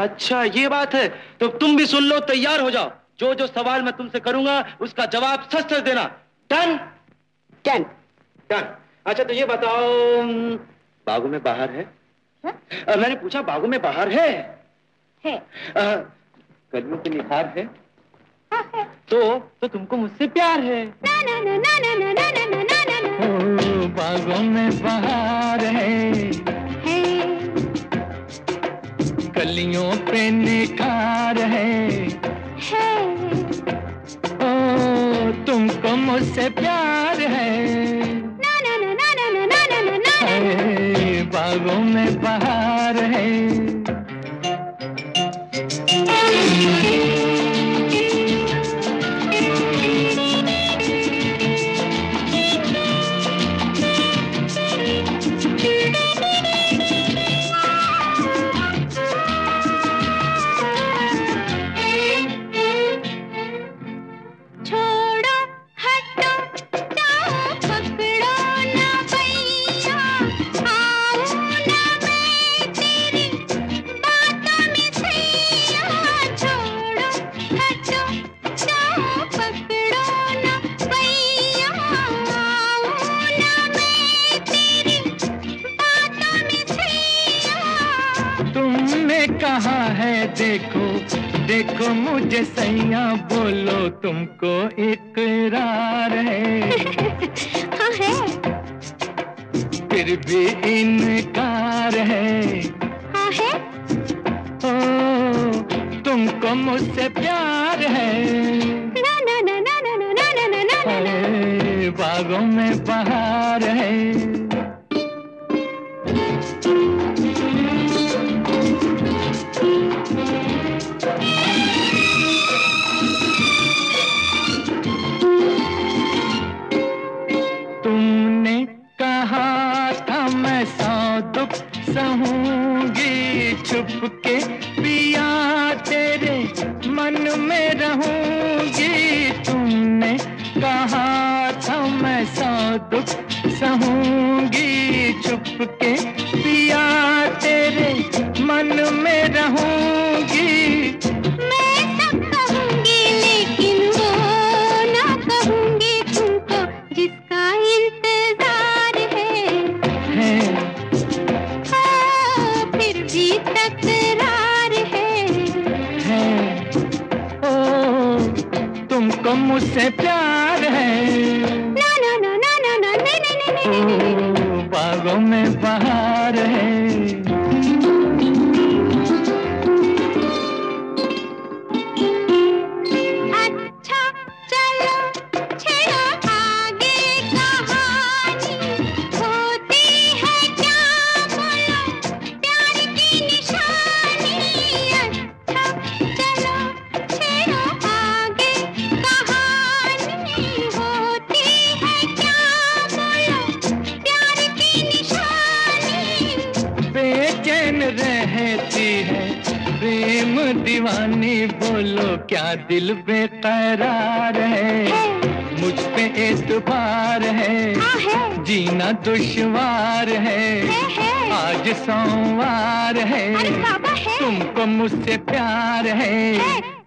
अच्छा ये बात है तो तुम भी सुन लो तैयार हो जाओ जो जो सवाल मैं तुमसे करूँगा उसका जवाब सच सच देना डन डन डन अच्छा तो ये बताओ बागों में बाहर है हाँ? आ, मैंने पूछा बागों में बाहर है है कलियों के निखार है हाँ है तो तो तुमको मुझसे प्यार है ना ना ना ना ना ना ना ना ना ना ना ना ओ बागों में बहार कलियों पे निखार है है ओ तुमको मुझसे प्यार है बागों में बहार है कहा है देखो देखो मुझे सैया बोलो तुमको इकरार है हाँ है फिर भी इनकार है हाँ है ओ तुमको मुझसे प्यार है ना ना ना ना ना ना ना ना ना ना ना बागों में बहार है सहूँगी छुप के पिया तेरे मन में रहूँगी। तुमने कहा था मैं सौ दुख सहूँगी। छुप के पिया तुमको मुझसे प्यार है ना ना ना ना ना ना नहीं नहीं बागों में बहार है दीवानी बोलो क्या दिल बेकरार है? मुझ पे एतबार है हाँ। जीना दुश्वार है। आज सोमवार है है। तुमको मुझसे प्यार है।